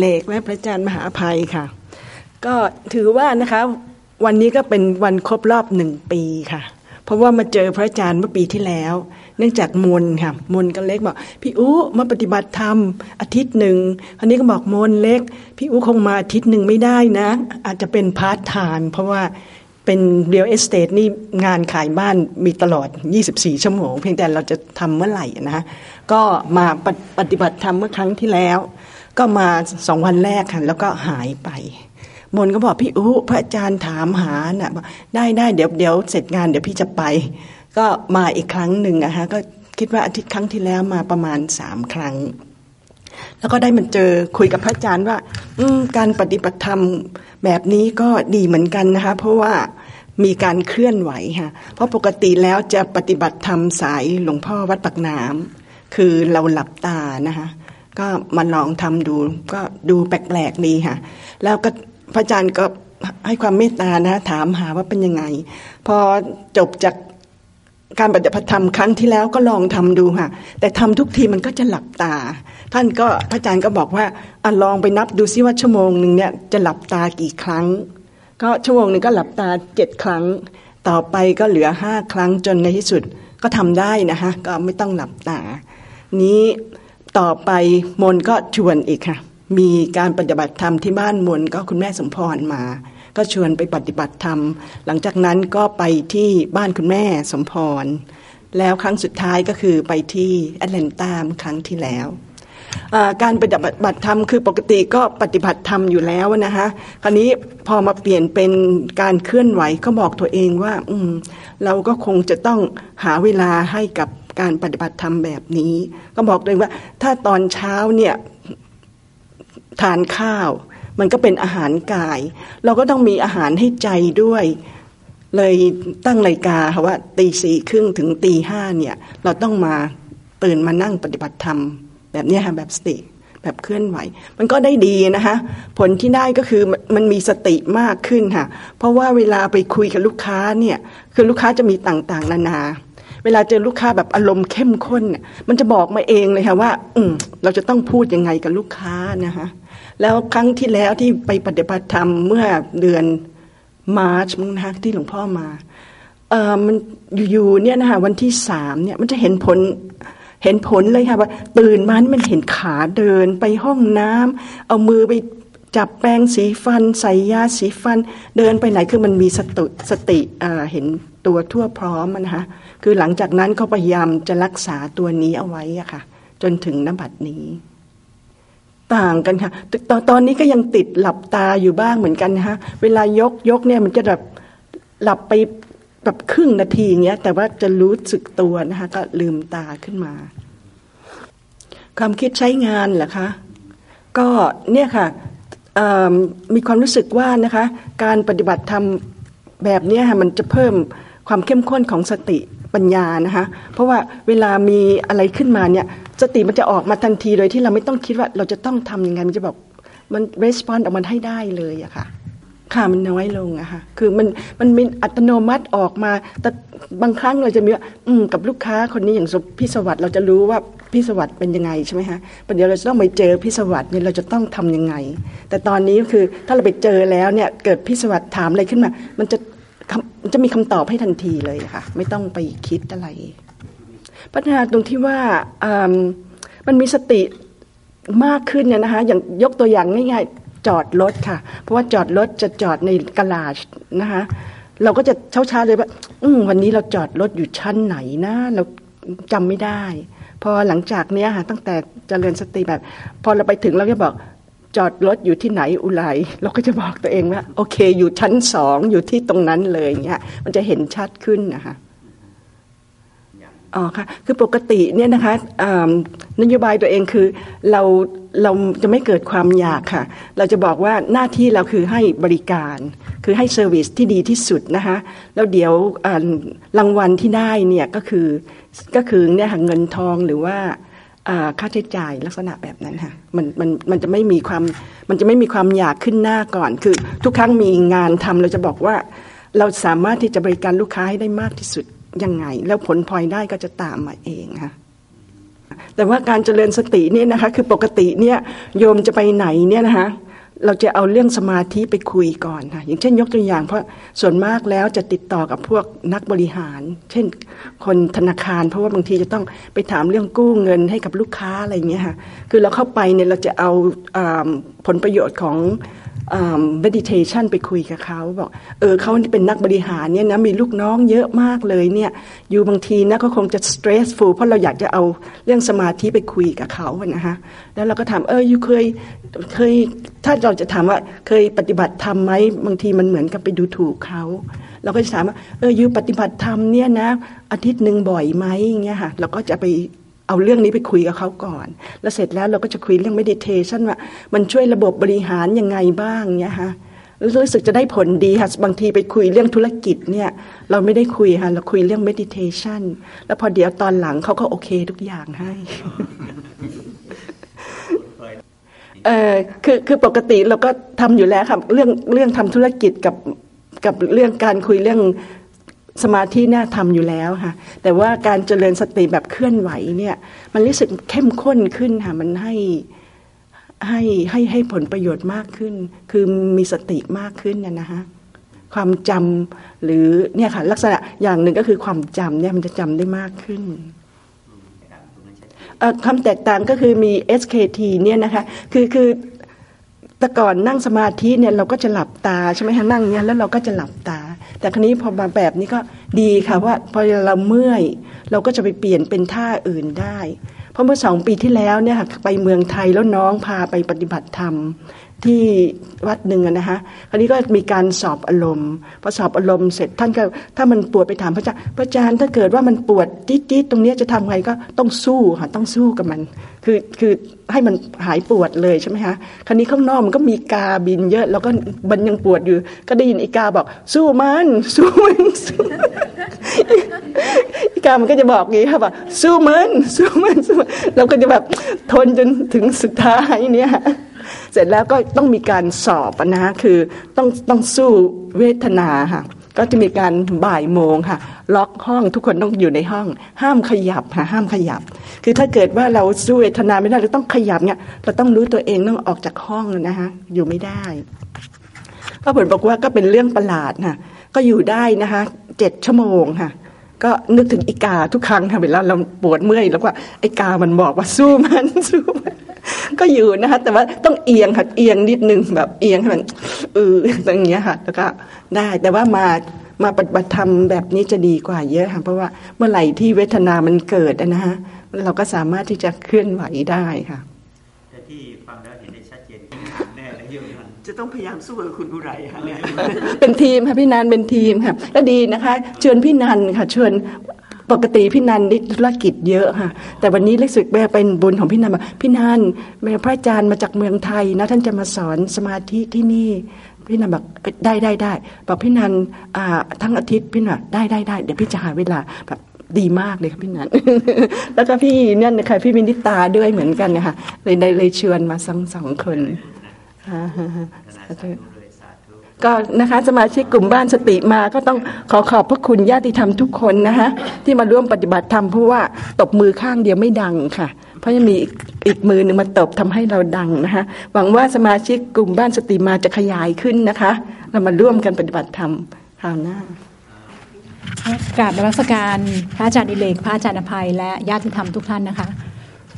เลกและพระอาจารย์มหาภัยค่ะ ก็ถือว่านะคะวันนี้ก็เป็นวันครบรอบหนึ่งปีค่ะ เพราะว่ามาเจอพระอาจารย์เมื่อปีที่แล้ว เนื่องจากมนค่ะมนก็เล็กบอก พี่อู้มาปฏิบัติธรรมอาทิตย์หนึ่งอันนี้ก็บอกมนเล็ก พี่อู้คงมาอาทิตย์หนึ่งไม่ได้นะ อาจจะเป็นพาร์ทไทม์เพราะว่าเป็น real estate นี่งานขายบ้านมีตลอด 24 ชั่วโมง เพียงแต่เราจะทำเมื่อไหร่นะก็มาปฏิบัติธรรมเมื่อครั้งที่แล้ว ก็มาสองวันแรกค่ะแล้วก็หายไป มนก็บอกพี่อู้พระอาจารย์ถามหานะ่ะได้ได้เดี๋ยวเดี๋ยวเสร็จงานเดี๋ยวพี่จะไป ก็มาอีกครั้งหนึ่งนะคะก็คิดว่าอาทิตย์ครั้งที่แล้วมาประมาณสามครั้ง แล้วก็ได้มาเจอคุยกับพระอาจารย์ว่าการปฏิบัติธรรมแบบนี้ก็ดีเหมือนกันนะคะเพราะว่ามีการเคลื่อนไหวค่ะเพราะปกติแล้วจะปฏิบัติธรรมสายหลวงพ่อวัดปักน้ำคือเราหลับตานะคะ ก็มาลองทำดู ก็ดูแปลกๆดีค่ะ แล้วก็พระอาจารย์ก็ให้ความเมตตานะ ถามหาว่าเป็นยังไง พอจบจากการปฏิบัติธรรมครั้งที่แล้วก็ลองทำดูค่ะ แต่ทำทุกทีมันก็จะหลับตา ท่านก็พระอาจารย์ก็บอกว่าอลองไปนับดูซิว่าชั่วโมงหนึ่งเนี่ยจะหลับตากี่ครั้ง ก็ชั่วโมงหนึ่งก็หลับตาเจ็ดครั้ง ต่อไปก็เหลือห้าครั้งจนในที่สุดก็ทำได้นะคะก็ไม่ต้องหลับตา นี้ ต่อไปมนก็ชวนอีกค่ะ มีการปฏิบัติธรรมที่บ้านมนก็คุณแม่สมพรมา ก็ชวนไปปฏิบัติธรรม หลังจากนั้นก็ไปที่บ้านคุณแม่สมพร แล้วครั้งสุดท้ายก็คือไปที่แอตแลนตาครั้งที่แล้วการปฏิบัติธรรมคือปกติก็ปฏิบัติธรรมอยู่แล้วนะคะคราวนี้พอมาเปลี่ยนเป็นการเคลื่อนไหวก็บอกตัวเองว่า อืเราก็คงจะต้องหาเวลาให้กับ การปฏิบัติธรรมแบบนี้ ก็บอกเลยว่า ถ้าตอนเช้าเนี่ยทานข้าว มันก็เป็นอาหารกาย เราก็ต้องมีอาหารให้ใจด้วย เลยตั้งรายกาค่ะว่าตีสี่ครึ่งถึงตีห้าเนี่ย เราต้องมาตื่นมานั่งปฏิบัติธรรม แบบนี้ค่ะแบบสติแบบเคลื่อนไหว มันก็ได้ดีนะคะผลที่ได้ก็คือมันมีสติมากขึ้นค่ะ เพราะว่าเวลาไปคุยกับลูกค้าเนี่ย คือลูกค้าจะมีต่างๆ นานา เวลาเจอลูกค้าแบบอารมณ์เข้มข้นเนี่ยมันจะบอกมาเองเลยค่ะว่า อืมเราจะต้องพูดยังไงกับลูกค้านะคะแล้วครั้งที่แล้วที่ไปปฏิบัติธรรมเมื่อเดือนมาร์ชมั้งนะคะที่หลวงพ่อมาเออมันอยู่ๆเนี่ยนะคะวันที่สามเนี่ยมันจะเห็นผลเห็นผลเลยค่ะว่าตื่นมานี่มันเห็นขาเดินไปห้องน้ำเอามือไปจับแปรงสีฟัน ใส่ยาสีฟัน เดินไปไหนคือมันมีสติสติเห็น ตัวทั่วพร้อมนะคะคือหลังจากนั้นเขาพยายามจะรักษาตัวนี้เอาไว้อะค่ะ จนถึงนบัดนี้ ต่างกันค่ะตอนตอนนี้ก็ยังติดหลับตาอยู่บ้างเหมือนกันนะคะเวลายกยกเนี่ยมันจะแบบหลับไปแบบครึ่งนาทีอย่างเงี้ย แต่ว่าจะรู้สึกตัวนะคะ ก็ลืมตาขึ้นมา ความคิดใช้งานเหรอคะก็เนี่ยค่ะมีความรู้สึกว่านะคะ การปฏิบัติธรรมแบบนี้ค่ะมันจะเพิ่ม ความเข้มข้นของสติปัญญานะคะเพราะว่าเวลามีอะไรขึ้นมาเนี่ยสติมันจะออกมาทันทีโดยที่เราไม่ต้องคิดว่าเราจะต้องทำยังไงมันจะบอกมันรีสปอนส์ออกมาให้ได้เลยอะค่ะค่ะมันน้อยลงอะค่ะคือมันมันมีอัตโนมัติออกมา แต่บางครั้งเราจะมีว่าอืมกับลูกค้าคนนี้อย่างพี่สวัสด์เราจะรู้ว่าพี่สวัสด์เป็นยังไงใช่ไหมคะประเดี๋ยวเราจะต้องไปเจอพี่สวัสด์เนี่ยเราจะต้องทํำยังไง แต่ตอนนี้คือถ้าเราไปเจอแล้วเนี่ยเกิดพี่สวัสด์ถามอะไรขึ้นมา มันจะ จะมีคำตอบให้ทันทีเลยค่ะ ไม่ต้องไปคิดอะไรพัฒนาตรงที่ว่ามันมีสติมากขึ้นเนี่ยนะคะ อย่างยกตัวอย่างง่ายๆ จอดรถค่ะ เพราะว่าจอดรถจะจอดในกลาจนะคะเราก็จะเช้าๆเลยว่า อืวันนี้เราจอดรถอยู่ชั้นไหนนะเราจำไม่ได้ พอหลังจากเนี้ยค่ะ ตั้งแต่เจริญสติแบบ พอเราไปถึงเราก็บอก จอดรถอยู่ที่ไหนอุไรเราก็จะบอกตัวเองว่า โอเค อยู่ชั้นสองอยู่ที่ตรงนั้นเลยเงี้ยมันจะเห็นชัดขึ้นนะคะอ๋อค่ะคือปกติเนี่ยนะคะนโยบายตัวเองคือเราเราจะไม่เกิดความอยากค่ะ เราจะบอกว่าหน้าที่เราคือให้บริการ คือให้เซอร์วิสที่ดีที่สุดนะคะแล้วเดี๋ยวรางวัลที่ได้เนี่ยก็คือก็คือเนี่ยเงินทองหรือว่า ค่าใช้จ่ายลักษณะแบบนั้นค่ะมันมันมันจะไม่มีความมันจะไม่มีความอยากขึ้นหน้าก่อน คือทุกครั้งมีงานทำเราจะบอกว่า เราสามารถที่จะบริการลูกค้าให้ได้มากที่สุดยังไง แล้วผลพลอยได้ก็จะตามมาเองค่ะแต่ว่าการเจริญสติเนี่ยนะคะคือปกติเนี่ยโยมจะไปไหนเนี่ยนะคะ เราจะเอาเรื่องสมาธิไปคุยก่อนค่ะอย่างเช่นยกตัวอย่างเพราะส่วนมากแล้วจะติดต่อกับพวกนักบริหาร เช่น คนธนาคาร เพราะว่าบางทีจะต้องไปถามเรื่องกู้เงินให้กับลูกค้าอะไรอย่างเงี้ยค่ะคือเราเข้าไปเนี่ยเราจะเอาผลประโยชน์ของ meditation ไปคุยกับเขาบอก เออเขาเป็นนักบริหารเนี่ยนะมีลูกน้องเยอะมากเลยเนี่ยอยู่บางทีนะเขาคงจะ stressful เพราะเราอยากจะเอาเรื่องสมาธิไปคุยกับเขานะฮะแล้วเราก็ถามเอออยู่เคยเคยถ้าเราจะถามว่าเคยปฏิบัติธรรมไหมบางทีมันเหมือนกับไปดูถูกเขาเราก็จะถามว่าเอออยู่ปฏิบัติธรรมเนี่ยนะอาทิตย์หนึ่งบ่อยไหมอย่างเงี้ยค่ะเราก็จะไป เอาเรื่องนี้ไปคุยกับเขาก่อน แล้วเสร็จแล้วเราก็จะคุยเรื่อง meditation ว่า มันช่วยระบบบริหารยังไงบ้างเนี่ยฮะรู้สึกจะได้ผลดีค่ะบางทีไปคุยเรื่องธุรกิจเนี่ยเราไม่ได้คุยค่ะเราคุยเรื่อง meditation แล้วพอเดี๋ยวตอนหลังเขาก็โอเคทุกอย่างให้เออคือคือปกติเราก็ทำอยู่แล้วค่ะเรื่องเรื่องทำธุรกิจกับกับเรื่องการคุยเรื่อง สมาธิเนี่ยทำอยู่แล้วค่ะ แต่ว่าการเจริญสติแบบเคลื่อนไหวเนี่ย มันรู้สึกเข้มข้นขึ้นค่ะ มันให้ให้ให้ให้ผลประโยชน์มากขึ้น คือมีสติมากขึ้นเนี่ยนะคะความจำหรือเนี่ยค่ะลักษณะอย่างหนึ่งก็คือความจำเนี่ยมันจะจำได้มากขึ้นคำแตกต่างก็คือมี SKT เนี่ยนะคะ คือคือ แต่ก่อนนั่งสมาธิเนี่ยเราก็จะหลับตาใช่ไหมคะนั่งเนี่ยแล้วเราก็จะหลับตา แต่ครั้นี้พอมาแบบนี้ก็ดีค่ะว่าพอเราเมื่อยเราก็จะไปเปลี่ยนเป็นท่าอื่นได้ เพราะเมื่อสองปีที่แล้วเนี่ยค่ะไปเมืองไทยแล้วน้องพาไปปฏิบัติธรรม ที่วัดหนึ่งนะคะคราวนี้ก็มีการสอบอารมณ์พอสอบอารมณ์เสร็จท่านก็ถ้ามันปวดไปถามพระอาจารย์พระอาจารย์ถ้าเกิดว่ามันปวดจี๊ดๆตรงนี้จะทำไงก็ต้องสู้ค่ะต้องสู้กับมัน คือคือให้มันหายปวดเลยใช่ไหมคะคราวนี้ข้างนอกมันก็มีกาบินเยอะ แล้วก็มันยังปวดอยู่ ก็ได้ยินอีกาบอก สู้มันสู้มันสู้อีกามันก็จะบอกงี้ค่ะบอกสู้มันสู้มันสู้เราก็จะแบบทนจนถึงสุดท้ายเนี่ย เสร็จแล้วก็ต้องมีการสอบนะคือต้องต้องสู้เวทนาค่ะก็จะมีการบ่ายโมงค่ะ ล็อกห้องทุกคนต้องอยู่ในห้อง ห้ามขยับค่ะห้ามขยับ คือถ้าเกิดว่าเราสู้เวทนาไม่ได้เราต้องขยับเนี่ยเราต้องรู้ตัวเองต้องออกจากห้องนะคะอยู่ไม่ได้พระผลบอกว่าก็เป็นเรื่องประหลาดค่ะก็อยู่ได้นะคะเจ็ดชั่วโมงค่ะ ก็นึกถึงอีกาทุกครั้งค่ะเวลาเราปวดเมื่อยแล้วว่าไอกามันบอกว่าสู้มันสู้มันก็อยู่นะคะแต่ว่าต้องเอียงค่ะเอียงนิดนึงแบบเอียงให้มันเอออย่างเงี้ยค่ะ แล้วก็ได้แต่ว่ามามาปฏิบัติธรรมแบบนี้จะดีกว่าเยอะค่ะเพราะว่าเมื่อไหร่ที่เวทนามันเกิดนะฮะเราก็สามารถที่จะเคลื่อนไหวได้ค่ะแต่ที่ฟังแล้วเห็นได้ชัดเจนแน่เลยเยอะ จะต้องพยายามสู้กับคุณอุไรค่ะเนี่ยเป็นทีมค่ะพี่นันเป็นทีมค่ะก็ดีนะคะ เชิญพี่นันค่ะ เชิญปกติพี่นันธุรกิจเยอะค่ะ แต่วันนี้รู้สึกแม่เป็นบุญของพี่นันพี่นันแม่พระอาจารย์มาจากเมืองไทยนะ ท่านจะมาสอนสมาธิที่นี่พี่นันบอกได้ได้ได้บอกพี่นันทั้งอาทิตย์พี่นันได้ได้ได้เดี๋ยวพี่จะหาเวลาแบบดีมากเลยครับพี่นันแล้วก็พี่เนี่ยนะคะพี่มินิตาด้วยเหมือนกันนะคะเลยเลยเชิญมาสองสองคน ก็นะคะสมาชิกกลุ่มบ้านสติมาก็ต้องขอขอบพระคุณญาติธรรมทุกคนนะคะที่มาร่วมปฏิบัติธรรมเพราะว่าตบมือข้างเดียวไม่ดังค่ะ เพราะยังมีอีกมือหนึ่งมาตบทำให้เราดังนะคะหวังว่าสมาชิกกลุ่มบ้านสติมาจะขยายขึ้นนะคะ เรามาร่วมกันปฏิบัติธรรมคราวหน้ากราบนมัสการพระอาจารย์อิเลกพระอาจารย์อภัย และญาติธรรมทุกท่านนะคะ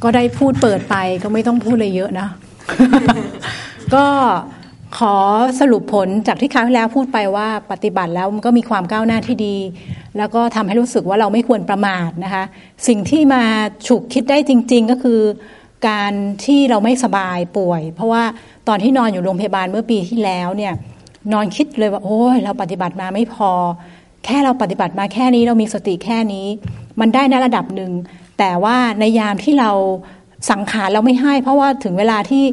ก็ได้พูดเปิดไปก็ไม่ต้องพูดเลยเยอะนะ ก็ขอสรุปผลจากที่ครั้งที่แล้วพูดไปว่าปฏิบัติแล้วมันก็มีความก้าวหน้าที่ดี แล้วก็ทำให้รู้สึกว่าเราไม่ควรประมาทนะคะ สิ่งที่มาฉุกคิดได้จริง ๆ ก็คือ การที่เราไม่สบายป่วย เพราะว่าตอนที่นอนอยู่โรงพยาบาลเมื่อปีที่แล้วเนี่ยนอนคิดเลยว่าโอ้ยเราปฏิบัติมาไม่พอ แค่เราปฏิบัติมาแค่นี้เรามีสติแค่นี้ มันได้ในระดับหนึ่งแต่ว่าในยามที่เราสังขารเราไม่ให้ เพราะว่าถึงเวลาที่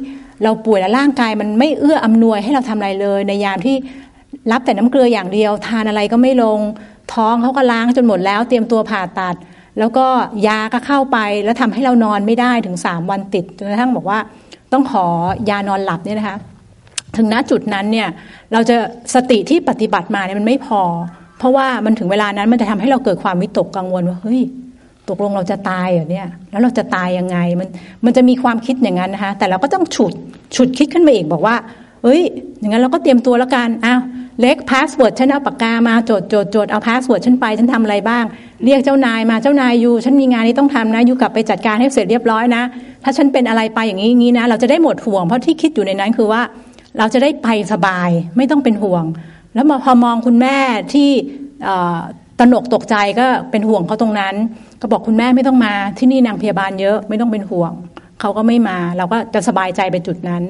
เราป่วยแล้วร่างกายมันไม่เอื้ออำนวยให้เราทำอะไรเลย ในยามที่รับแต่น้ำเกลืออย่างเดียว ทานอะไรก็ไม่ลง ท้องเขาก็ล้างจนหมดแล้ว เตรียมตัวผ่าตัด แล้วก็ยาก็เข้าไปแล้วทำให้เรานอนไม่ได้ถึงสามวันติดจนกระทั่งบอกว่าต้องขอยานอนหลับเนี่ยนะคะ ถึงณจุดนั้นเนี่ยเราจะสติที่ปฏิบัติมาเนี่ยมันไม่พอ เพราะว่ามันถึงเวลานั้นมันจะทำให้เราเกิดความวิตกกังวลว่าเฮ้ยตกลงเราจะตายเหรอเนี่ยแล้วเราจะตายยังไงมันมันจะมีความคิดอย่างนั้นนะคะแต่เราก็ต้องฉุก ฉุกคิดขึ้นมาอีกบอกว่า เอ้ย อย่างนั้นเราก็เตรียมตัวแล้วกันอ้าวเล็ก password ฉันเอาปากกามาจดจดจดเอา password ฉันไปฉันทำอะไรบ้าง เรียกเจ้านายมาเจ้านายอยู่ฉันมีงานนี้ต้องทำนะอยู่กลับไปจัดการให้เสร็จเรียบร้อยนะ ถ้าฉันเป็นอะไรไปอย่างนี้อย่างนี้นะ เราจะได้หมดห่วงเพราะที่คิดอยู่ในนั้นคือว่า เราจะได้ไปสบายไม่ต้องเป็นห่วง แล้วพอมองคุณแม่ที่ตนกตกใจก็เป็นห่วงเขาตรงนั้น ก็บอกคุณแม่ไม่ต้องมาที่นี่นางพยาบาลเยอะไม่ต้องเป็นห่วง เขาก็ไม่มา เราก็จะสบายใจไปจุดนั้น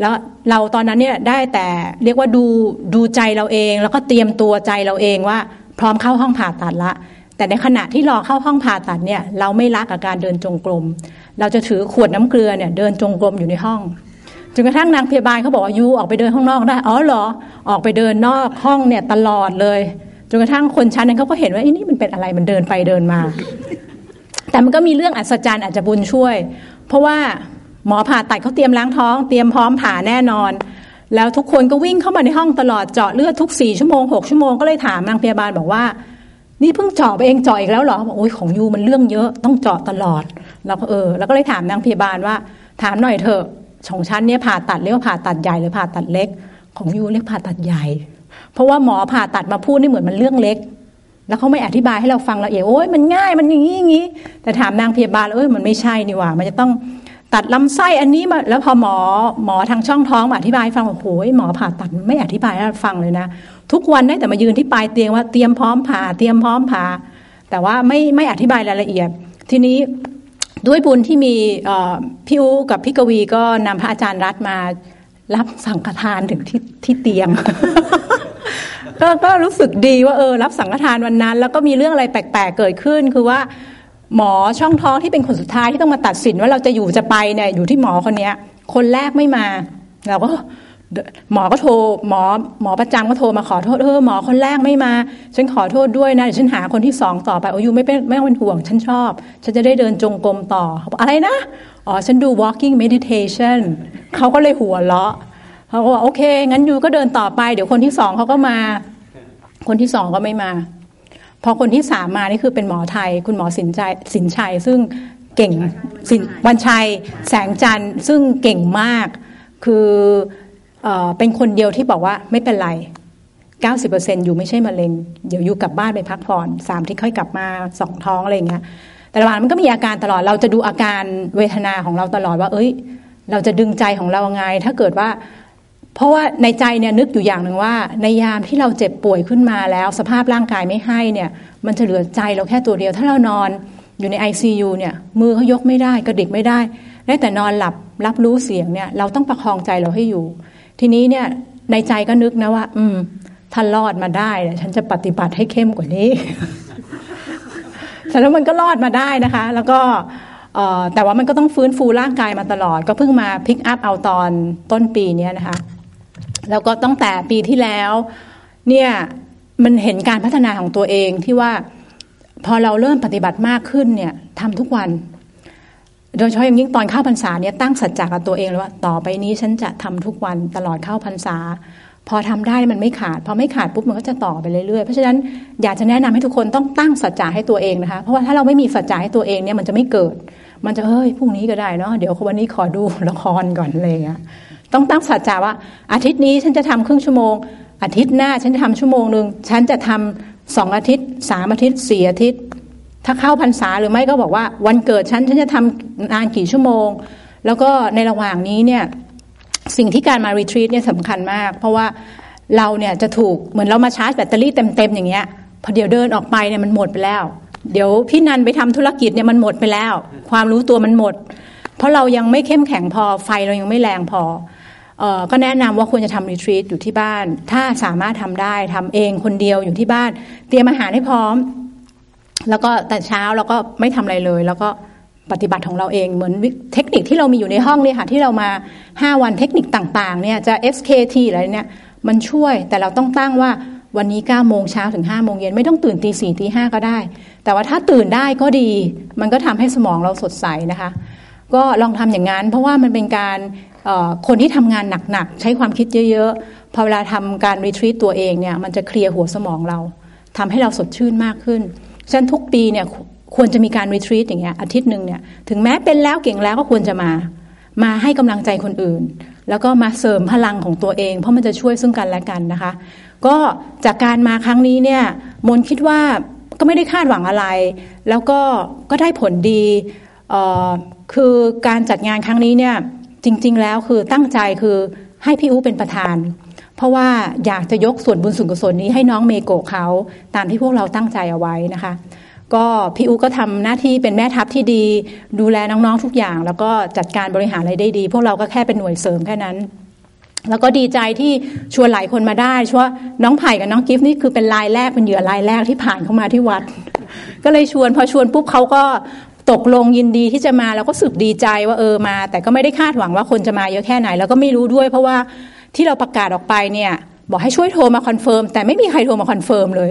แล้วเราตอนนั้นเนี่ยได้แต่เรียกว่าดูดูใจเราเอง แล้วก็เตรียมตัวใจเราเองว่า พร้อมเข้าห้องผ่าตัดละ แต่ในขณะที่รอเข้าห้องผ่าตัดเนี่ย เราไม่รักกับการเดินจงกรม เราจะถือขวดน้ำเกลือเนี่ยเดินจงกรมอยู่ในห้องจนกระทั่งนางพยาบาลเขาบอกว่ายูออกไปเดินข้างนอกได้อ๋อเหรอออกไปเดินนอกห้องเนี่ยตลอดเลยจนกระทั่งคนชั้นนั้นเขาก็เห็นว่าไอ้นี่มันเป็นอะไรมันเดินไปเดินมา แต่มันก็มีเรื่องอัศจรรย์อาจจะบุญช่วย เพราะว่าหมอผ่าตัดเขาเตรียมล้างท้อง เตรียมพร้อมผ่าแน่นอน แล้วทุกคนก็วิ่งเข้ามาในห้องตลอดเจาะเลือดทุกสี่ชั่วโมงหกชั่วโมงก็เลยถามนางพยาบาลบอกว่า นี่เพิ่งเจาะไปเองเจาะอีกแล้วเหรอบอกโอ้ยของยูมันเรื่องเยอะต้องเจาะตลอดแล้วเออแล้วก็เลยถามนางพยาบาลว่า ถามหน่อยเถอะของชั้นเนี้ยผ่าตัดเรียกว่าผ่าตัดใหญ่หรือผ่าตัดเล็ก ของยูเรียกผ่าตัดใหญ่ เพราะว่าหมอผ่าตัดมาพูดนี่เหมือนมันเรื่องเล็ก แล้วเขาไม่อธิบายให้เราฟังละเอียดโอ้ยมันง่ายมันอย่างนี้อย่างนี้ แต่ถามนางพยาบาลเอ้ยมันไม่ใช่นี่หว่า มันจะต้องตัดลำไส้อันนี้มาแล้วพอหมอหมอทางช่องท้องมาอธิบายฟังโอ้โหหมอผ่าตัดไม่อธิบายให้เราฟังเลยนะทุกวันได้แต่มายืนที่ปลายเตียงว่าเตรียมพร้อมผ่าเตรียมพร้อมผ่าแต่ว่าไม่ไม่อธิบายรายละเอียด ทีนี้ด้วยบุญที่มีพี่อูกับพี่กวีก็นำพระอาจารย์รัฐมารับสังฆทานถึงที่ที่เตียง ก็ก็รู้สึกดีว่าเออรับสังฆทานวันนั้น แล้วก็มีเรื่องอะไรแปลกๆเกิดขึ้น คือว่าหมอช่องท้องที่เป็นคนสุดท้ายที่ต้องมาตัดสินว่าเราจะอยู่จะไปเนี่ยอยู่ที่หมอคนนี้คนแรกไม่มาเราก็หมอก็โทรหมอหมอประจำก็โทรมาขอโทษเออหมอคนแรกไม่มา ฉันขอโทษด้วยนะเดี๋ยวฉันหาคนที่สองต่อไปโอ้ยไม่เป็นไม่ต้องเป็นห่วง ฉันชอบ ฉันจะได้เดินจงกรมต่ออะไรนะอ๋อฉันดู walking meditation เขาก็เลยหัวเราะ เขาก็บอกโอเค งั้นยูก็เดินต่อไป เดี๋ยวคนที่สองเขาก็มา คนที่สองก็ไม่มา พอคนที่สามมานี่คือเป็นหมอไทย คุณหมอสินใจสินชัย ซึ่งเก่งสินวันชัย แสงจันทร์ซึ่งเก่งมาก คือเอเป็นคนเดียวที่บอกว่าไม่เป็นไร 90%อยู่ไม่ใช่มะเร็ง เดี๋ยวอยู่กลับบ้านไปพักผ่อนสามที่ค่อยกลับมาสองท้องอะไรเงี้ยแต่ละหวันมันก็มีอาการตลอดเราจะดูอาการเวทนาของเราตลอดว่า เอ้ย เราจะดึงใจของเราไง ถ้าเกิดว่า เพราะว่าในใจเนี่ยนึกอยู่อย่างหนึ่งว่า ในยามที่เราเจ็บป่วยขึ้นมาแล้ว สภาพร่างกายไม่ให้เนี่ย มันจะเหลือใจเราแค่ตัวเดียว ถ้าเรานอนอยู่ใน ICU เนี่ย มือเขายกไม่ได้กระดิกไม่ได้ได้แต่นอนหลับรับรู้เสียงเนี่ยเราต้องประคองใจเราให้อยู่ ทีนี้เนี่ยในใจก็นึกนะว่า อืมถ้ารอดมาได้ฉันจะปฏิบัติให้เข้มกว่านี้แต่แล้วมันก็รอดมาได้นะคะ แล้วก็แต่ว่ามันก็ต้องฟื้นฟูร่างกายมาตลอด ก็เพิ่งมาพิกอัพเอาตอนต้นปีนี้นะคะ แล้วก็ตั้งแต่ปีที่แล้ว เนี่ยมันเห็นการพัฒนาของตัวเองที่ว่าพอเราเริ่มปฏิบัติมากขึ้นเนี่ยทำทุกวัน โดยเฉพาะอย่างยิ่งตอนเข้าพรรษาเนี่ยตั้งสัจจะกับตัวเองเลยว่า ต่อไปนี้ฉันจะทำทุกวันตลอดเข้าพรรษา พอทำได้มันไม่ขาด พอไม่ขาดปุ๊บมันก็จะต่อไปเรื่อยๆเพราะฉะนั้นอยากจะแนะนำให้ทุกคนต้องตั้งสัจจะให้ตัวเองนะคะเพราะว่าถ้าเราไม่มีสัจจะให้ตัวเองเนี่ยมันจะไม่เกิด มันจะเฮ้ยพรุ่งนี้ก็ได้เนาะเดี๋ยววันนี้ขอดูละครก่อนอะไรอย่างเงี้ย ต้องตั้งสัจจะว่า อาทิตย์นี้ฉันจะทำครึ่งชั่วโมง อาทิตย์หน้าฉันจะทำชั่วโมงหนึ่งฉันจะทำสองอาทิตย์สามอาทิตย์สี่อาทิตย์ ถ้าเข้าพรรษาหรือไม่ก็บอกว่า วันเกิดฉันฉันจะทำนานกี่ชั่วโมง แล้วก็ในระหว่างนี้เนี่ยสิ่งที่การมารีทรีตเนี่ยสำคัญมาก เพราะว่าเราเนี่ยจะถูกเหมือนเรามาชาร์จแบตเตอรี่เต็มๆอย่างเงี้ยพอเดี๋ยวเดินออกไปเนี่ยมันหมดไปแล้ว เดี๋ยวพี่นันไปทำธุรกิจเนี่ยมันหมดไปแล้ว ความรู้ตัวมันหมด เพราะเรายังไม่เข้มแข็งพอไฟเรายังไม่แรงพอ ก็แนะนำว่าควรจะทำรีทรีตอยู่ที่บ้าน ถ้าสามารถทำได้ทำเองคนเดียวอยู่ที่บ้าน เตรียมอาหารให้พร้อม แล้วก็แต่เช้าเราก็ไม่ทำอะไรเลย แล้วก็ปฏิบัติของเราเองเหมือนเทคนิคที่เรามีอยู่ในห้องเนี่ยค่ะที่เรามา 5 วันเทคนิคต่างๆเนี่ยจะ SKT อะไรเนี่ยมันช่วยแต่เราต้องตั้งว่าวันนี้9โมงเช้าถึง5โมงเย็นไม่ต้องตื่นตีสี่ตีห้าก็ได้ แต่ว่าถ้าตื่นได้ก็ดี มันก็ทำให้สมองเราสดใสนะคะ ก็ลองทำอย่างนั้น เพราะว่ามันเป็นการ คนที่ทำงานหนักๆ ใช้ความคิดเยอะๆ พอเวลาทำการรีทรีตตัวเองเนี่ยมันจะเคลียร์หัวสมองเราทำให้เราสดชื่นมากขึ้นฉะนั้นทุกปีเนี่ยควรจะมีการรีทรีตอย่างเงี้ยอาทิตย์หนึ่งเนี่ยถึงแม้เป็นแล้วเก่งแล้วก็ควรจะมา มาให้กำลังใจคนอื่น แล้วก็มาเสริมพลังของตัวเอง เพราะมันจะช่วยซึ่งกันและกันนะคะ ก็จากการมาครั้งนี้เนี่ยมนคิดว่าก็ไม่ได้คาดหวังอะไร แล้วก็ก็ได้ผลดีคือการจัดงานครั้งนี้เนี่ย จริง ๆ แล้วคือตั้งใจคือให้พี่อู๋เป็นประธาน เพราะว่าอยากจะยกส่วนบุญส่วนกุศลนี้ให้น้องเมโกะเขาตามที่พวกเราตั้งใจเอาไว้นะคะ ก็พี่อู๋ก็ทำหน้าที่เป็นแม่ทัพที่ดี ดูแลน้องๆทุกอย่าง แล้วก็จัดการบริหารอะไรได้ดี พวกเราก็แค่เป็นหน่วยเสริมแค่นั้นแล้วก็ดีใจที่ชวนหลายคนมาได้ชวนน้องไผ่กับน้องกิฟต์นี่คือเป็นรายแรกเป็นเหยื่อรายแรกที่ผ่านเข้ามาที่วัด ก็เลยชวนพอชวนปุ๊บเขาก็ ตกลงยินดีที่จะมาแล้วก็รู้สึกดีใจว่าเออมา แต่ก็ไม่ได้คาดหวังว่าคนจะมาเยอะแค่ไหน แล้วก็ไม่รู้ด้วยเพราะว่าที่เราประกาศออกไปเนี่ย บอกให้ช่วยโทรมา confirm แต่ไม่มีใครโทรมา confirm เลย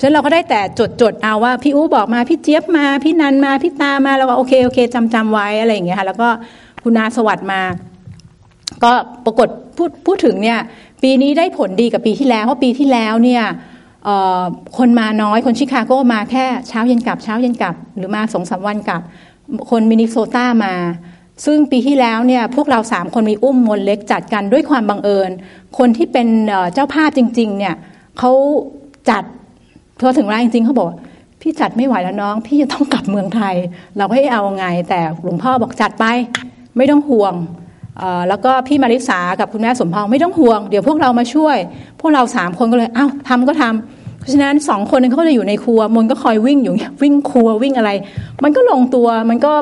ฉะนั้นเราก็ได้แต่จดจดเอาว่าพี่อู้บอกมาพี่เจี๊ยบมาพี่นันมาพี่ตามาแล้วก็โอเคโอเคจำจำไว้อะไรอย่างเงี้ยค่ะแล้วก็คุณนาสวัสด์มา ก็ปรากฏพูดพูดถึงเนี่ย ปีนี้ได้ผลดีกับปีที่แล้วเพราะปีที่แล้วเนี่ย คนมาน้อยคนชิคาโกมาแค่เช้าเย็นกลับเช้าเย็นกลับ หรือมาสองสาวันกลับ คนมินิโซตามา ซึ่งปีที่แล้วเนี่ยพวกเราสามคนมีอุ้มมนเล็กจัดกันด้วยความบังเอิญ คนที่เป็นเจ้าภาพจริง ๆ เนี่ยเขาจัดพอถึงเวลาจริง ๆเขาบอกพี่จัดไม่ไหวแล้วน้อง พี่จะต้องกลับเมืองไทย เราก็ให้เอาไง แต่หลวงพ่อบอกจัดไปไม่ต้องห่วงแล้วก็พี่มาริสากับคุณแม่สมพงไม่ต้องห่วง เดี๋ยวพวกเรามาช่วย พวกเราสามคนก็เลย เอ้าทำก็ทำ ราะฉะนั้นสองคนนึงเขาจะอยู่ในครัวมนก็คอยวิ่งอยู่วิ่งครัววิ่งอะไร มันก็ลงตัวมันก็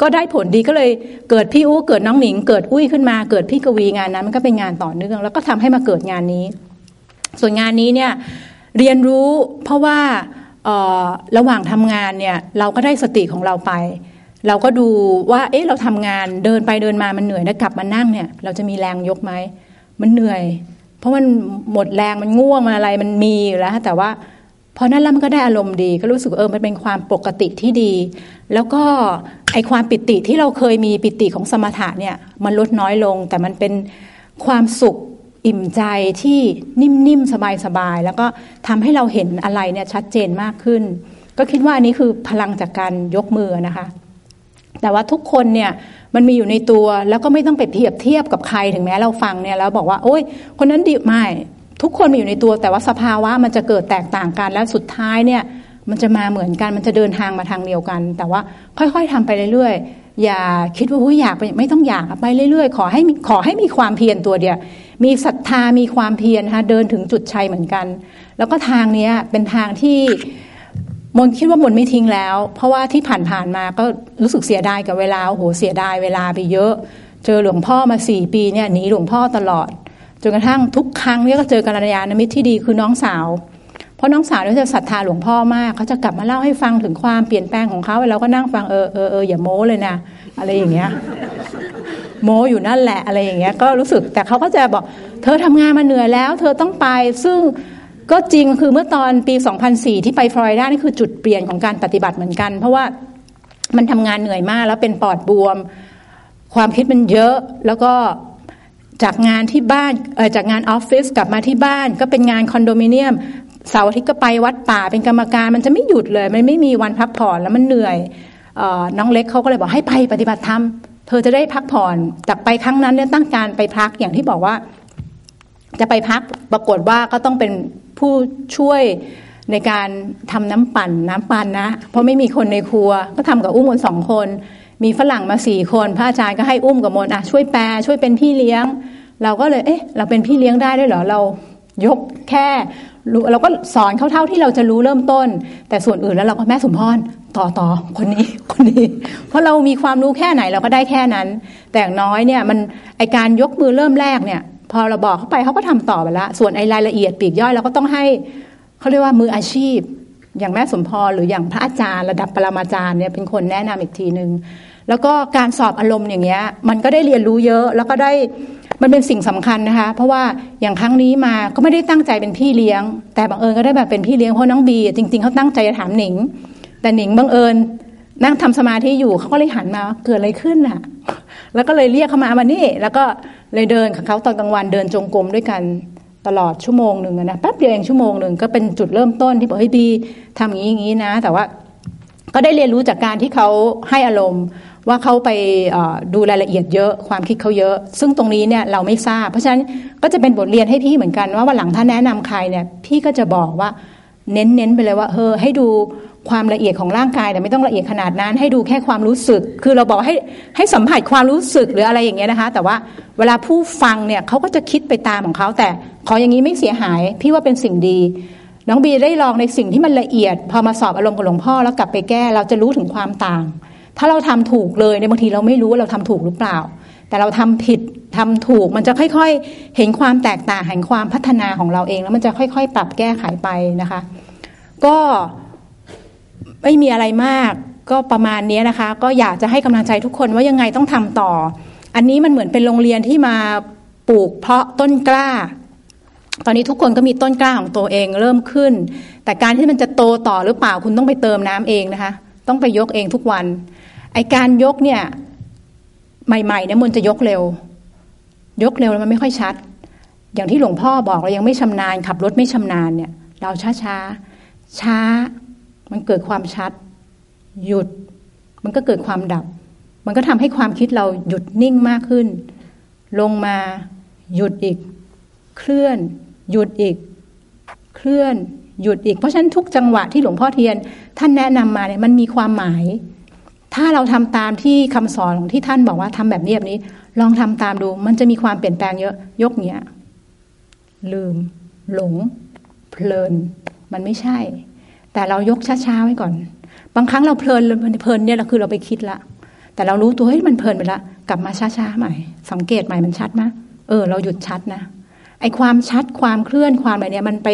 ก็ได้ผลดีก็เลยเกิดพี่อู้เกิดน้องหนิง เกิดอุ้ยขึ้นมาเกิดพี่กวีงานนั้น มันก็เป็นงานต่อเนื่องแล้วก็ทำให้มาเกิดงานนี้ ส่วนงานนี้เนี่ยเรียนรู้เพราะว่าระหว่างทำงานเนี่ยเราก็ได้สติของเราไป เราก็ดูว่า เอ๊ะเราทำงานเดินไปเดินมามันเหนื่อยแล้วกลับมานั่งเนี่ย เราจะมีแรงยกไหมมันเหนื่อย เพราะมันหมดแรงมันง่วงมันอะไรมันมีอยู่แล้ว แต่ว่าพอนั้นแล้วมันก็ได้อารมณ์ดีก็รู้สึกเออมันเป็นความปกติที่ดี แล้วก็ไอความปิติที่เราเคยมีปิติของสมถะเนี่ยมันลดน้อยลง แต่มันเป็นความสุขอิ่มใจที่นิ่มๆ สบายๆ แล้วก็ทำให้เราเห็นอะไรเนี่ยชัดเจนมากขึ้น ก็คิดว่าอันนี้คือพลังจากการยกมือนะคะ แต่ว่าทุกคนเนี่ยมันมีอยู่ในตัวแล้วก็ไม่ต้องไปเทียบเทียบกับใครถึงแม้เราฟังเนี่ยแล้วบอกว่าโอ้ยคนนั้นดีไม่ทุกคนมีอยู่ในตัว แต่ว่าสภาวะมันจะเกิดแตกต่างกันแล้วสุดท้ายเนี่ยมันจะมาเหมือนกันมันจะเดินทางมาทางเดียวกัน แต่ว่าค่อยๆทำไปเรื่อยๆ อย่าคิดว่าอยากไปไม่ต้องอยากไปเรื่อยๆ ขอให้ขอให้มีความเพียรตัวเดียวมีศรัทธามีความเพียรนะคะเดินถึงจุดชัยเหมือนกัน แล้วก็ทางนี้เป็นทางที่ มนคิดว่ามนไม่ทิ้งแล้ว เพราะว่าที่ผ่านๆมาก็รู้สึกเสียดายกับเวลาโอ้โหเสียดายเวลาไปเยอะ เจอหลวงพ่อมาสี่ปีเนี่ยหนีหลวงพ่อตลอดจนกระทั่งทุกครั้งเนี่ยก็เจอกัลยาณมิตรที่ดีคือน้องสาว เพราะน้องสาวเนี่ยจะศรัทธาหลวงพ่อมากเขาจะกลับมาเล่าให้ฟังถึงความเปลี่ยนแปลงของเขาเราก็นั่งฟังเออเออเอออย่าโม้เลยนะอะไรอย่างเงี้ยโม้อยู่นั่นแหละอะไรอย่างเงี้ยก็รู้สึกแต่เขาก็จะบอก เธอทำงานมาเหนื่อยแล้ว เธอต้องไปซึ่ง ก็จริงคือเมื่อตอนปี 2004 ที่ไปฟลอริดานี่คือจุดเปลี่ยนของการปฏิบัติเหมือนกัน เพราะว่ามันทำงานเหนื่อยมากแล้วเป็นปอดบวม ความคิดมันเยอะแล้วก็จากงานที่บ้านจากงานออฟฟิศกลับมาที่บ้าน ก็เป็นงานคอนโดมิเนียมเสาร์อาทิตย์ก็ไปวัดป่าเป็นกรรมการมันจะไม่หยุดเลย มันไม่มีวันพักผ่อนแล้วมันเหนื่อยน้องเล็กเขาก็เลยบอกให้ไปปฏิบัติธรรมเธอจะได้พักผ่อนจากไปครั้งนั้นเนี่ยตั้งการไปพักอย่างที่บอกว่า จะไปพักปรากฏว่าก็ต้องเป็น ผู้ช่วยในการทำน้ำปั่นน้ำปั่นนะ เพราะไม่มีคนในครัว ก็ทำกับอุ้มคนสองคน มีฝรั่งมาสี่คน พระอาจารย์ก็ให้อุ้มกับมนอะช่วยแปลช่วยเป็นพี่เลี้ยง เราก็เลยเอ๊ะเราเป็นพี่เลี้ยงได้ด้วยเหรอเรายกแค่เราก็สอนเขาเท่าที่เราจะรู้เริ่มต้น แต่ส่วนอื่นแล้วเราก็แม่สมพรต่อต่อคนนี้คนนี้ เพราะเรามีความรู้แค่ไหนเราก็ได้แค่นั้น แต่อย่างน้อยเนี่ยมันไอการยกมือเริ่มแรกเนี่ย พอเราบอกเขาไปเขาก็ทำต่อไปละส่วนไอ้รายละเอียดปีกย่อยเราก็ต้องให้เขาเรียกว่ามืออาชีพ อย่างแม่สมพรหรืออย่างพระอาจารย์ ระดับปรมาจารย์เนี่ยเป็นคนแนะนำอีกทีหนึ่งแล้วก็การสอบอารมณ์อย่างเงี้ยมันก็ได้เรียนรู้เยอะแล้วก็ได้มันเป็นสิ่งสำคัญนะคะ เพราะว่าอย่างครั้งนี้มาก็ไม่ได้ตั้งใจเป็นพี่เลี้ยง แต่บังเอิญก็ได้แบบเป็นพี่เลี้ยงเพราะน้องบีจริงๆเขาตั้งใจจะถามหนิง แต่หนิงบังเอิญนั่งทำสมาธิอยู่เขาก็เลยหันมาเกิดอะไรขึ้นอะ แล้วก็เลยเรียกเขามามานี่แล้วก็ เลยเดินกับเขาตอนกลางวันเดินจงกรมด้วยกันตลอดชั่วโมงหนึ่งนะแป๊บเดียวเองชั่วโมงหนึ่งก็เป็นจุดเริ่มต้นที่บอกเฮ้ยบีทำอย่างนี้อย่างนี้นะ แต่ว่าก็ได้เรียนรู้จากการที่เขาให้อารมณ์ว่าเขาไปดูรายละเอียดเยอะความคิดเขาเยอะ ซึ่งตรงนี้เนี่ยเราไม่ทราบ เพราะฉะนั้นก็จะเป็นบทเรียนให้พี่เหมือนกันว่าวันหลังถ้าแนะนำใครเนี่ยพี่ก็จะบอกว่าเน้นๆไปเลยว่าเออให้ดูความละเอียดของร่างกายแต่ไม่ต้องละเอียดขนาดนั้น ให้ดูแค่ความรู้สึก คือเราบอกให้ให้สัมผัสความรู้สึกหรืออะไรอย่างเงี้ยนะคะ แต่ว่าเวลาผู้ฟังเนี่ยเขาก็จะคิดไปตามของเขาแต่ขออย่างนี้ไม่เสียหาย พี่ว่าเป็นสิ่งดี น้องบีได้ลองในสิ่งที่มันละเอียด พอมาสอบอารมณ์กับหลวงพ่อแล้วกลับไปแก้ เราจะรู้ถึงความต่าง ถ้าเราทำถูกเลยในบางทีเราไม่รู้ว่าเราทำถูกหรือเปล่า แต่เราทำผิดทำถูกมันจะค่อยๆ เห็นความแตกต่างแห่งความพัฒนาของเราเอง แล้วมันจะค่อยๆ ปรับแก้ไขไปนะคะ ก็ ไม่มีอะไรมากก็ประมาณนี้นะคะ ก็อยากจะให้กำลังใจทุกคนว่ายังไงต้องทำต่อ อันนี้มันเหมือนเป็นโรงเรียนที่มาปลูกเพาะต้นกล้า ตอนนี้ทุกคนก็มีต้นกล้าของตัวเองเริ่มขึ้น แต่การที่มันจะโตต่อหรือเปล่าคุณต้องไปเติมน้ำเองนะคะ ต้องไปยกเองทุกวัน ไอการยกเนี่ยใหม่ๆเนี่ยมันจะยกเร็ว ยกเร็วแล้วมันไม่ค่อยชัด อย่างที่หลวงพ่อบอกเรายังไม่ชำนาญขับรถไม่ชำนาญเนี่ย เราช้าช้าช้า มันเกิดความชัด หยุด มันก็เกิดความดับ มันก็ทำให้ความคิดเราหยุดนิ่งมากขึ้น ลงมา หยุดอีก เคลื่อน หยุดอีก เคลื่อน หยุดอีก เพราะฉะนั้นทุกจังหวะที่หลวงพ่อเทียน ท่านแนะนำมาเนี่ยมันมีความหมาย ถ้าเราทำตามที่คำสอนของที่ท่านบอกว่าทำแบบนี้แบบนี้ ลองทำตามดู มันจะมีความเปลี่ยนแปลงเยอะ ยกเนี้ยลืม หลง เพลิน มันไม่ใช่ แต่เรายกช้าๆไว้ก่อน บางครั้งเราเพลินเพลินเนี่ยเราคือเราไปคิดละ แต่เรารู้ตัวเฮ้ยมันเพลินไปละ กลับมาช้าๆใหม่ สังเกตใหม่มันชัดไหมเออ เราหยุดชัดนะไอความชัดความเคลื่อนความอะไรเนี่ยมันไป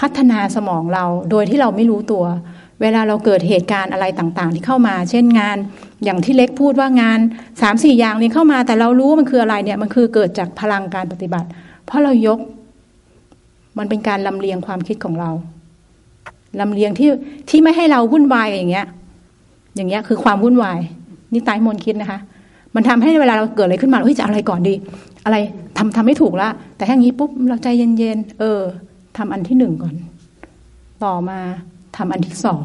พัฒนาสมองเราโดยที่เราไม่รู้ตัว เวลาเราเกิดเหตุการณ์อะไรต่างๆ ที่เข้ามา เช่นงานอย่างที่เล็กพูดว่างานสามสี่อย่างนี้เข้ามา แต่เรารู้มันคืออะไรเนี่ยมันคือเกิดจากพลังการปฏิบัติ เพราะเรายก มันเป็นการลำเลียงความคิดของเรา ลำเลียงที่ที่ไม่ให้เราวุ่นวายอย่างเงี้ย อย่างเงี้ยคือความวุ่นวายนี่ตายมนคิดนะคะ มันทำให้เวลาเราเกิดอะไรขึ้นมาเฮ้ยจะอะไรก่อนดี อะไรทำทำไม่ถูกละแต่ถ้างนี้ปุ๊บเราใจเย็นๆเออทำอันที่หนึ่งก่อน ต่อมาทำอันที่สอง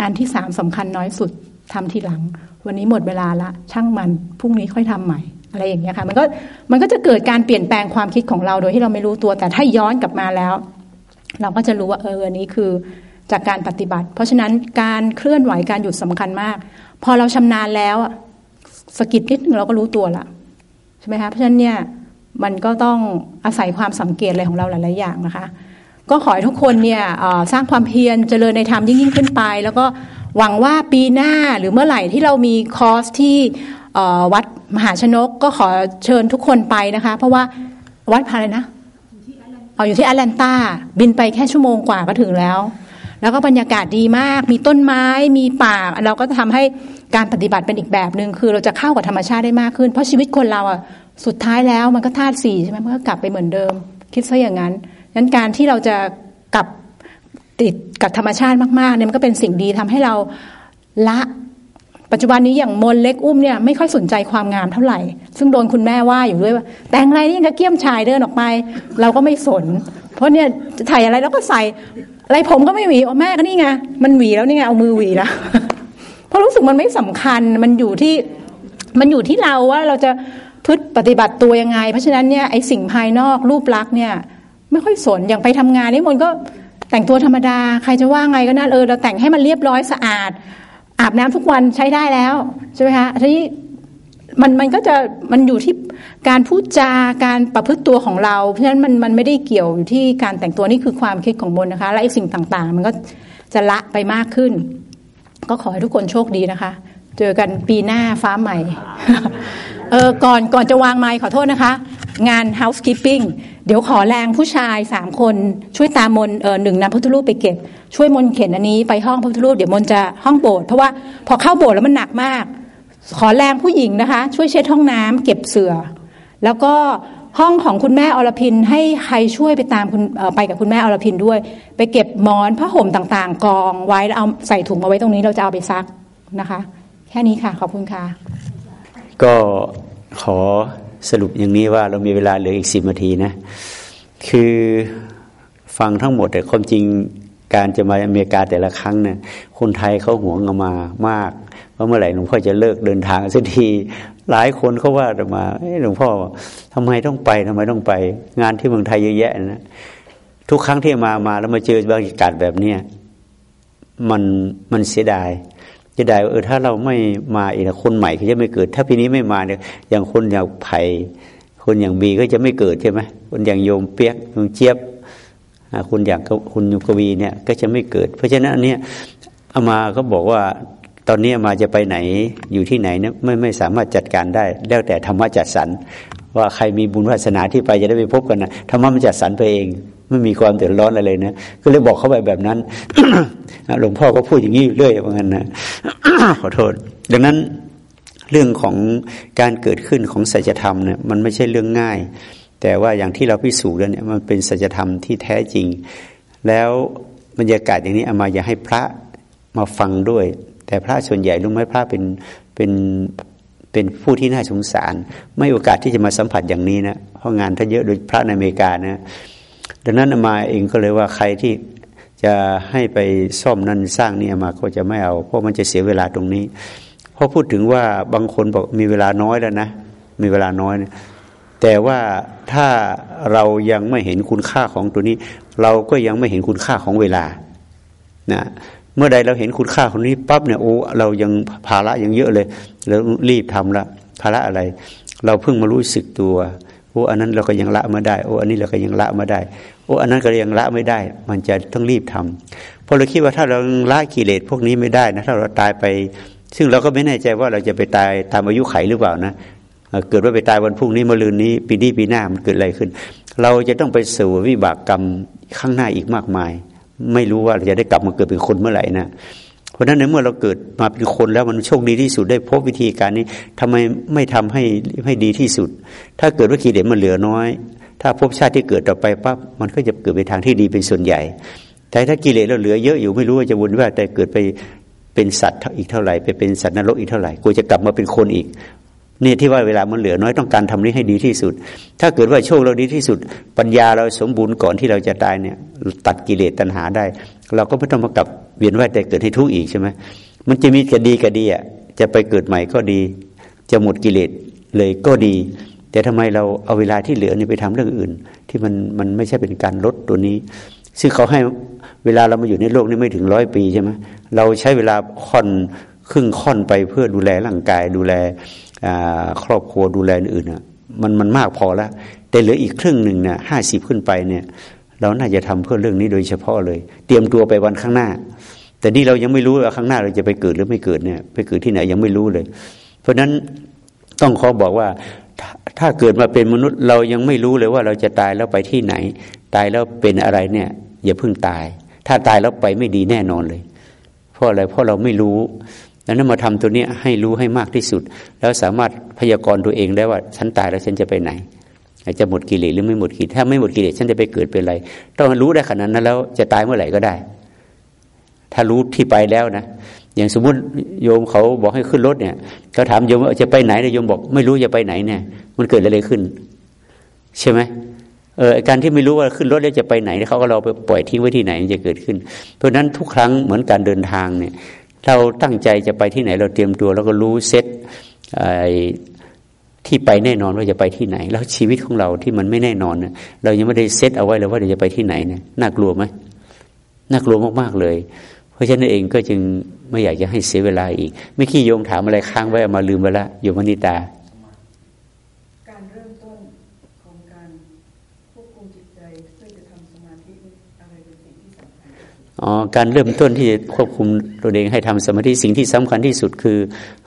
อันที่สามสำคัญน้อยสุดทำทีหลัง วันนี้หมดเวลาละช่างมันพรุ่งนี้ค่อยทำใหม่อะไรอย่างเงี้ยค่ะ มันก็มันก็จะเกิดการเปลี่ยนแปลงความคิดของเราโดยที่เราไม่รู้ตัว แต่ถ้าย้อนกลับมาแล้ว เราก็จะรู้ว่าเอออันนี้คือจากการปฏิบัติ เพราะฉะนั้นการเคลื่อนไหวการหยุดสำคัญมาก พอเราชำนาญแล้วสกิดนิดนึงเราก็รู้ตัวละใช่ไหมคะเพราะฉะนั้นเนี่ยมันก็ต้องอาศัยความสังเกตอะไรของเราหลาย ๆ อย่างนะคะ ก็ขอให้ทุกคนเนี่ยสร้างความเพียรเจริญในธรรมยิ่งยิ่งขึ้นไป แล้วก็หวังว่าปีหน้าหรือเมื่อไหร่ที่เรามีคอร์สที่วัดมหาชนกก็ขอเชิญทุกคนไปนะคะ เพราะว่าวัดพาเลยนะ เอาอยู่ที่แอตแลนตาบินไปแค่ชั่วโมงกว่าก็ถึงแล้ว แล้วก็บรรยากาศดีมาก มีต้นไม้ มีป่า เราก็จะทำให้การปฏิบัติเป็นอีกแบบหนึ่งคือเราจะเข้ากับธรรมชาติได้มากขึ้น เพราะชีวิตคนเราอะสุดท้ายแล้วมันก็ธาตุสี่ใช่ไหมมันก็กลับไปเหมือนเดิม คิดซะอย่างนั้นนั้นการที่เราจะกลับติดกับธรรมชาติมากๆเนี่ยมันก็เป็นสิ่งดีทำให้เราละ ปัจจุบันนี้อย่างมนเล็กอุ้มเนี่ยไม่ค่อยสนใจความงามเท่าไหร่ ซึ่งโดนคุณแม่ว่าอยู่ด้วยว่า แต่งอะไรนี่ยังกะเกี้ยมชายเดินออกไป เราก็ไม่สน เพราะเนี่ยถ่ายอะไรแล้วก็ใส่อะไรผมก็ไม่หวีอแม่ก็นี่ไงมันหวีแล้วนี่ไงเอามือหวีแล้วเพราะรู้สึกมันไม่สำคัญมันอยู่ที่มันอยู่ที่เราว่าเราจะพึ่ปฏิบัติตัวยังไง เพราะฉะนั้นเนี่ยไอสิ่งภายนอกรูปลักษณ์เนี่ย ไม่ค่อยสนอย่างไปทำงานนี่มนก็แต่งตัวธรรมดา ใครจะว่าไงก็น่าเออเราแต่งให้มันเรียบร้อยสะอาด อาบน้ำทุกวันใช้ได้แล้วใช่ไหมคะทีนี้มันมันก็จะมันอยู่ที่การพูดจาการประพฤติตัวของเรา เพราะฉะนั้นมันมันไม่ได้เกี่ยวอยู่ที่การแต่งตัวนี่คือความคิดของบนนะคะ และไอ้สิ่งต่างๆ มันก็จะละไปมากขึ้น ก็ขอให้ทุกคนโชคดีนะคะ เจอกันปีหน้าฟ้าใหม่เออก่อนก่อนจะวางไม้ขอโทษนะคะ งาน housekeeping เดี๋ยวขอแรงผู้ชายสามคนช่วยตามมนเออหนึ่งนำพุทธรูปไปเก็บ ช่วยมนเข็นอันนี้ไปห้องพระพุทธรูปเดี๋ยวมนจะห้องโบสถ์เพราะว่าพอเข้าโบสถ์แล้วมันหนักมาก ขอแรงผู้หญิงนะคะ ช่วยเช็ดห้องน้ำเก็บเสื่อแล้วก็ห้องของคุณแม่อรพินให้ใครช่วยไปตามคุณไปกับคุณแม่อรพินด้วย ไปเก็บหมอนผ้าห่มต่างๆ กองไว้แล้วเอาใส่ถุงมาไว้ตรงนี้เราจะเอาไปซักนะคะ แค่นี้ค่ะขอบคุณค่ะ ก็ขอ สรุปอย่างนี้ว่าเรามีเวลาเหลืออีกสิบนาทีนะ คือฟังทั้งหมดแต่ความจริงการจะมาอเมริกาแต่ละครั้งเนี่ยคนไทยเขาหวงเอามามากว่าเมื่อไหร่หลวงพ่อจะเลิกเดินทางสักทีหลายคนเขาว่ามาหลวงพ่อทำไมต้องไปทำไมต้องไป งานที่เมืองไทยเยอะแยะนะทุกครั้งที่มามาแล้วมาเจอบรรยากาศแบบเนี้ยมันมันเสียดาย จะได้เออถ้าเราไม่มาอีกคนใหม่เขาจะไม่เกิด ถ้าปีนี้ไม่มาเนี่ยอย่างคนอย่างไผ่คนอย่างบีก็จะไม่เกิดใช่ไหมคนอย่างโยมเปียกโยมเจี๊ยบคุณอย่างคุณยุกวีเนี่ยก็จะไม่เกิด เพราะฉะนั้นอันนี้อามาก็บอกว่าตอนนี้มาจะไปไหนอยู่ที่ไหนเนี่ยไม่ไม่สามารถจัดการได้ แล้วแต่ธรรมะจัดสรร ว่าใครมีบุญวาสนาที่ไปจะได้ไปพบกันนะธรรมะมันจัดสรรไปเองไม่มีความเดือดร้อนอะไรเลยนะก็เลยบอกเขาไปแบบนั้นหลวงพ่อก็พูดอย่างนี้เรื่อยเหมือนกันนะขอโทษ ดังนั้นเรื่องของการเกิดขึ้นของสัจธรรมเนี่ยมันไม่ใช่เรื่องง่าย แต่ว่าอย่างที่เราพิสูจน์แล้วเนี่ยมันเป็นสัจธรรมที่แท้จริง แล้วบรรยากาศอย่างนี้เอามาอย่าให้พระมาฟังด้วย แต่พระส่วนใหญ่รู้ไหมพระเป็นเป็น เป็นผู้ที่น่าสงสาร ไม่โอกาสที่จะมาสัมผัสอย่างนี้นะเพราะงานท่านเยอะโดยพระในอเมริกานะดังนั้นมาเองก็เลยว่าใครที่จะให้ไปซ่อมนั่นสร้างนี่มาก็จะไม่เอา เพราะมันจะเสียเวลาตรงนี้พอพูดถึงว่าบางคนบอกมีเวลาน้อยแล้วนะ มีเวลาน้อยนะแต่ว่าถ้าเรายังไม่เห็นคุณค่าของตัวนี้ เราก็ยังไม่เห็นคุณค่าของเวลานะ เมื่อใดเราเห็นคุณค่าของนี้ปั๊บเนี่ยโอ้เรายังภาระยังเยอะเลยแล้วรีบทำละภาระอะไร เราเพิ่งมารู้สึกตัวโอ้อันนั้นเราก็ยังละมาได้โอ้อันนี้เราก็ยังละมาได้โอ้อันนั้นก็ยังละไม่ได้ มันจะต้องรีบทำเพราะเราคิดว่าถ้าเราละกิเลสพวกนี้ไม่ได้นะถ้าเราตายไป ซึ่งเราก็ไม่แน่ใจว่าเราจะไปตายตามอายุไขหรือเปล่านะเกิดว่าไปตายวันพรุ่งนี้มะรืนนี้ ปีนี้ปีหน้ามันเกิดอะไรขึ้น เราจะต้องไปสู่วิบากกรรมข้างหน้าอีกมากมาย ไม่รู้ว่าเราจะได้กลับมาเกิดเป็นคนเมื่อไหร่นะเพราะฉะนั้นในเมื่อเราเกิดมาเป็นคนแล้วมันโชคดีที่สุดได้พบวิธีการนี้ทำไมไม่ทำให้ให้ดีที่สุด ถ้าเกิดว่ากิเลสมันเหลือน้อย ถ้าพบชาติที่เกิดต่อไปปั๊บมันก็จะเกิดไปทางที่ดีเป็นส่วนใหญ่ แต่ถ้ากิเลสเราเหลือเยอะอยู่ไม่รู้ว่าจะวนว่าแต่เกิดไปเป็นสัตว์อีกเท่าไหร่ไปเป็นสัตว์นรกอีกเท่าไหร่กูจะกลับมาเป็นคนอีก นี่ที่ว่าเวลามันเหลือน้อยต้องการทำนี้ให้ดีที่สุด ถ้าเกิดว่าโชคเราดีที่สุด ปัญญาเราสมบูรณ์ก่อนที่เราจะตายเนี่ย ตัดกิเลสตัณหาได้ เราก็ไม่ต้องมากับเวียนว่ายแต่เกิดให้ทุกข์อีกใช่ไหมมันจะมีกระดีกระดีอะจะไปเกิดใหม่ก็ดี จะหมดกิเลสเลยก็ดี แต่ทำไมเราเอาเวลาที่เหลือนี่ไปทำเรื่องอื่น ที่มันมันไม่ใช่เป็นการลดตัวนี้ ซึ่งเขาให้เวลาเรามาอยู่ในโลกนี้ไม่ถึงร้อยปีใช่ไหมเราใช้เวลาค่อนครึ่งค่อนไปเพื่อดูแลร่างกายดูแล ครอบครัวดูแลอื่นอะมันมันมากพอแล้วแต่เหลืออีกครึ่งหนึ่งเนี่ยห้าสิบขึ้นไปเนี่ยเราน่าจะทำเพื่อเรื่องนี้โดยเฉพาะเลย เตรียมตัวไปวันข้างหน้า แต่นี่เรายังไม่รู้ว่าข้างหน้าเราจะไปเกิดหรือไม่เกิดเนี่ยไปเกิดที่ไหนยังไม่รู้เลย เพราะฉะนั้นต้องขอบอกว่าถ้าเกิดมาเป็นมนุษย์เรายังไม่รู้เลยว่าเราจะตายแล้วไปที่ไหน ตายแล้วเป็นอะไรเนี่ย อย่าเพิ่งตาย ถ้าตายแล้วไปไม่ดีแน่นอนเลย เพราะอะไรเพราะเราไม่รู้ ดังนั้นมาทำตัวนี้ให้รู้ให้มากที่สุด แล้วสามารถพยากรณ์ตัวเองได้ว่าฉันตายแล้วฉันจะไปไหนจะหมดกิเลสหรือไม่หมดกิเลสถ้าไม่หมดกิเลสฉันจะไปเกิดเป็นอะไร ต้องรู้ได้ขนาดนั้นแล้วจะตายเมื่อไหร่ก็ได้ ถ้ารู้ที่ไปแล้วนะอย่างสมมุติโยมเขาบอกให้ขึ้นรถเนี่ยเขาถามโยมว่าจะไปไหนเนี่ยโยมบอก ไม่รู้จะไปไหนเนี่ย มันเกิดอะไรขึ้น ใช่ไหมเออการที่ไม่รู้ว่าขึ้นรถแล้วจะไปไหนเขาก็เราไปปล่อยทิ้งไว้ที่ไหนจะเกิดขึ้น เพราะฉะนั้นทุกครั้งเหมือนการเดินทางเนี่ย เราตั้งใจจะไปที่ไหน เราเตรียมตัว แล้วก็รู้เซตที่ไปแน่นอนว่าจะไปที่ไหน แล้วชีวิตของเราที่มันไม่แน่นอนเนี่ยเรายังไม่ได้เซตเอาไว้เลยว่าจะไปที่ไหนเนี่ยน่ากลัวไหมน่ากลัวมากๆเลย เพราะฉะนั้นเองก็จึงไม่อยากจะให้เสียเวลาอีก ไม่ขี้โยงถามอะไรค้างไว้มาลืมไปละโยมนิตา อ๋อการเริ่มต้นที่จะควบคุมตัวเองให้ทำสมาธิสิ่งที่สำคัญที่สุดคือ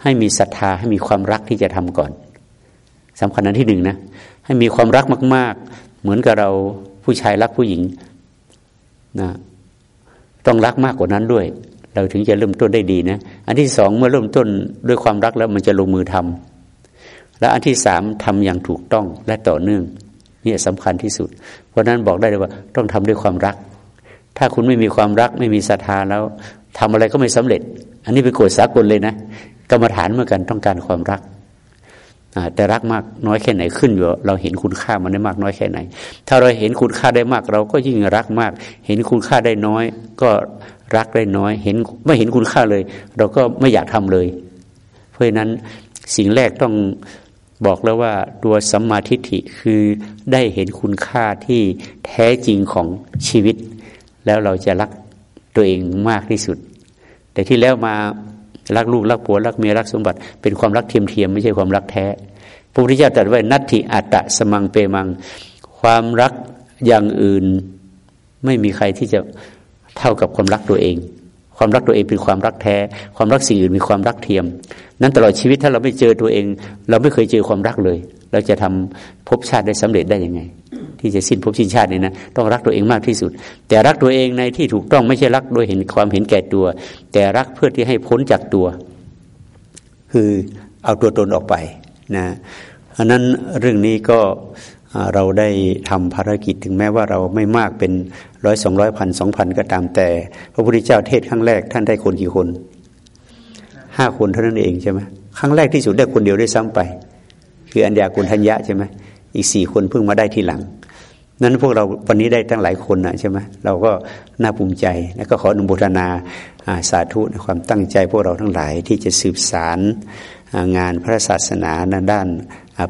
ให้มีศรัทธาให้มีความรักที่จะทำก่อนสำคัญนั้นที่หนึ่งนะให้มีความรักมาก ๆ เหมือนกับเราผู้ชายรักผู้หญิงนะต้องรักมากกว่านั้นด้วย เราถึงจะเริ่มต้นได้ดีนะอันที่สองเมื่อเริ่มต้นด้วยความรักแล้วมันจะลงมือทำและอันที่สามทำอย่างถูกต้องและต่อเนื่องนี่สำคัญที่สุด เพราะนั้นบอกได้เลยว่าต้องทำด้วยความรัก ถ้าคุณไม่มีความรักไม่มีศรัทธาแล้วทำอะไรก็ไม่สำเร็จ อันนี้เป็นกฎสากลเลยนะ กรรมฐานเมื่อกันต้องการความรักแต่รักมากน้อยแค่ไหนขึ้นอยู่เราเห็นคุณค่ามันได้มากน้อยแค่ไหน ถ้าเราเห็นคุณค่าได้มาก เราก็ยิ่งรักมาก เห็นคุณค่าได้น้อย ก็รักได้น้อย เห็นไม่เห็นคุณค่าเลย เราก็ไม่อยากทำเลย เพราะฉะนั้นสิ่งแรกต้องบอกแล้วว่าตัวสัมมาทิฏฐิคือได้เห็นคุณค่าที่แท้จริงของชีวิต แล้วเราจะรักตัวเองมากที่สุด แต่ที่แล้วมารักลูกรักผัวรักเมียรักสมบัติ เป็นความรักเทียมเทียมไม่ใช่ความรักแท้พระพุทธเจ้าตรัสไว้นัตถิอัตตะสมังเปมัง ความรักอย่างอื่นไม่มีใครที่จะเท่ากับความรักตัวเอง ความรักตัวเองเป็นความรักแท้ ความรักสิ่งอื่นมีความรักเทียม นั้นตลอดชีวิตถ้าเราไม่เจอตัวเอง เราไม่เคยเจอความรักเลย เราจะทำภพชาติได้สำเร็จได้ยังไง ที่จะสิ้นภพสิ้นชาตินี่นะต้องรักตัวเองมากที่สุด แต่รักตัวเองในที่ถูกต้องไม่ใช่รักโดยเห็นความเห็นแก่ตัว แต่รักเพื่อที่ให้พ้นจากตัว คือเอาตัวตนออกไปนะอันนั้นเรื่องนี้ก็ เราได้ทำภารกิจถึงแม้ว่าเราไม่มากเป็นร้อยสองร้อยพันสองพันก็ตามแต่ พระพุทธเจ้าเทศครั้งแรกท่านได้คนกี่คนห้าคนเท่านั้นเองใช่ไหมครั้งแรกที่สุดได้คนเดียวได้ซ้ำไป คืออัญญากุลทัญญะใช่ไหมอีกสี่คนเพิ่งมาได้ทีหลัง นั้นพวกเราวันนี้ได้ตั้งหลายคนนะใช่ไหมเราก็น่าภูมิใจแล้วก็ขออนุโมทนาสาธุในความตั้งใจพวกเราทั้งหลายที่จะสืบสารงานพระศาสนาด้าน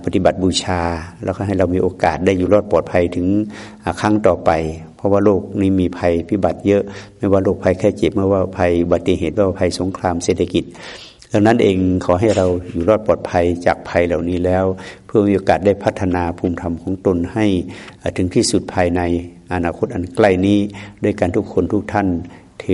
ปฏิบัติบูชา แล้วก็ให้เรามีโอกาสได้อยู่รอดปลอดภัยถึงครั้งต่อไป เพราะว่าโลกนี้มีภัยพิบัติเยอะ ไม่ว่าโรคภัยแค่เจ็บไม่ว่าภัยอุบัติเหตุไม่ว่าภัยสงครามเศรษฐกิจดังนั้นเองขอให้เราอยู่รอดปลอดภัยจากภัยเหล่านี้แล้ว เพื่อมีโอกาสได้พัฒนาภูมิธรรมของตนให้ถึงที่สุดภายในอนาคตอันใกล้นี้ด้วยกันทุกคนทุกท่านเท